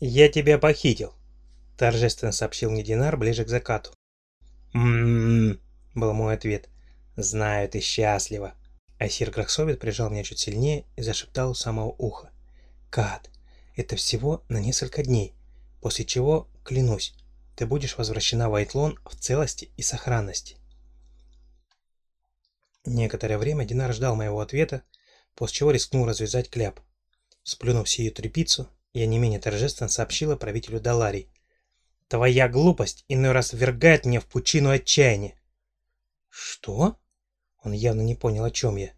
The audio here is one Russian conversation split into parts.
«Я тебя похитил», — торжественно сообщил мне Динар ближе к закату. «М-м-м», был мой ответ. «Знаю, ты счастлива». Айсир Грахсовит прижал меня чуть сильнее и зашептал у самого уха. «Кат, это всего на несколько дней, после чего, клянусь, ты будешь возвращена в Айтлон в целости и сохранности». Некоторое время Динар ждал моего ответа, после чего рискнул развязать кляп. Сплюнув сию трепицу, я не менее торжественно сообщила правителю Даларий. «Твоя глупость иной раз ввергает меня в пучину отчаяния». «Что?» Он явно не понял, о чем я.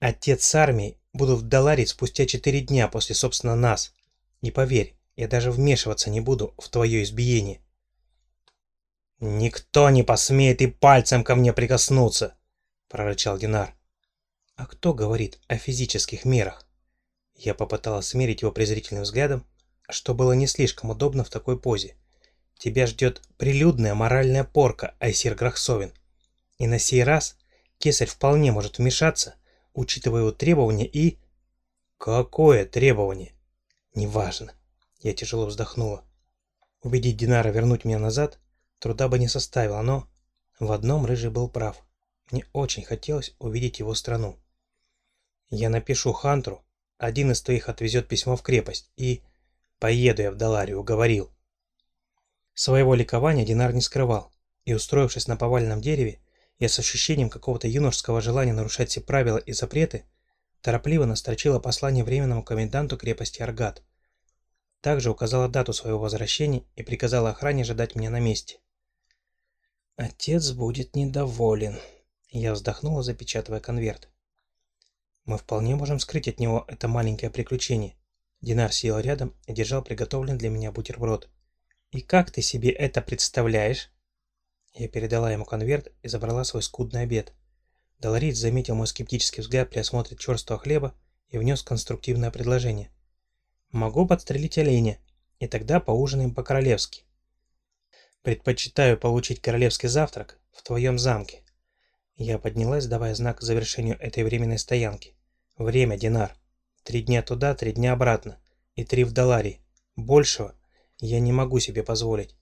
«Отец с армией будут в Даларии спустя четыре дня после, собственно, нас. И поверь, я даже вмешиваться не буду в твое избиение». «Никто не посмеет и пальцем ко мне прикоснуться!» прорычал Динар. «А кто говорит о физических мерах?» Я попыталась смерить его презрительным взглядом, что было не слишком удобно в такой позе. «Тебя ждет прилюдная моральная порка, Айсир Грахсовин. И на сей раз кесарь вполне может вмешаться, учитывая его требования и...» «Какое требование?» «Неважно». Я тяжело вздохнула. Убедить Динара вернуть меня назад труда бы не составило, но... В одном Рыжий был прав. Мне очень хотелось увидеть его страну. Я напишу Хантру, один из твоих отвезет письмо в крепость, и... Поеду я в Даларию, говорил. Своего ликования Динар не скрывал, и, устроившись на поваленном дереве, я с ощущением какого-то юношеского желания нарушать все правила и запреты, торопливо настрочила послание временному коменданту крепости Аргат. Также указала дату своего возвращения и приказала охране ждать меня на месте. «Отец будет недоволен», я вздохнула, запечатывая конверт. Мы вполне можем скрыть от него это маленькое приключение. Динар сел рядом и держал приготовленный для меня бутерброд. «И как ты себе это представляешь?» Я передала ему конверт и забрала свой скудный обед. Долорит заметил мой скептический взгляд при осмотре черстого хлеба и внес конструктивное предложение. «Могу подстрелить оленя, и тогда поужинаем по-королевски. Предпочитаю получить королевский завтрак в твоем замке». Я поднялась, давая знак завершению этой временной стоянки. Время, Динар. Три дня туда, три дня обратно. И три в Даларии. Большего я не могу себе позволить.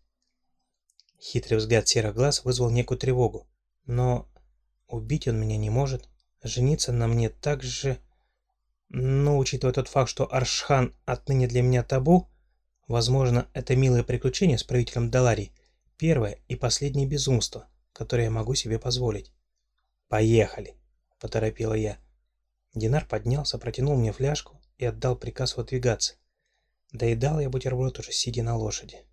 Хитрый взгляд серых глаз вызвал некую тревогу. Но убить он меня не может. Жениться на мне так же... Но, учитывая тот факт, что Аршхан отныне для меня табу, возможно, это милое приключение с правителем Даларии первое и последнее безумство, которое я могу себе позволить. «Поехали!» – поторопила я. Динар поднялся, протянул мне фляжку и отдал приказ выдвигаться. Доедал я бутерброд уже сидя на лошади.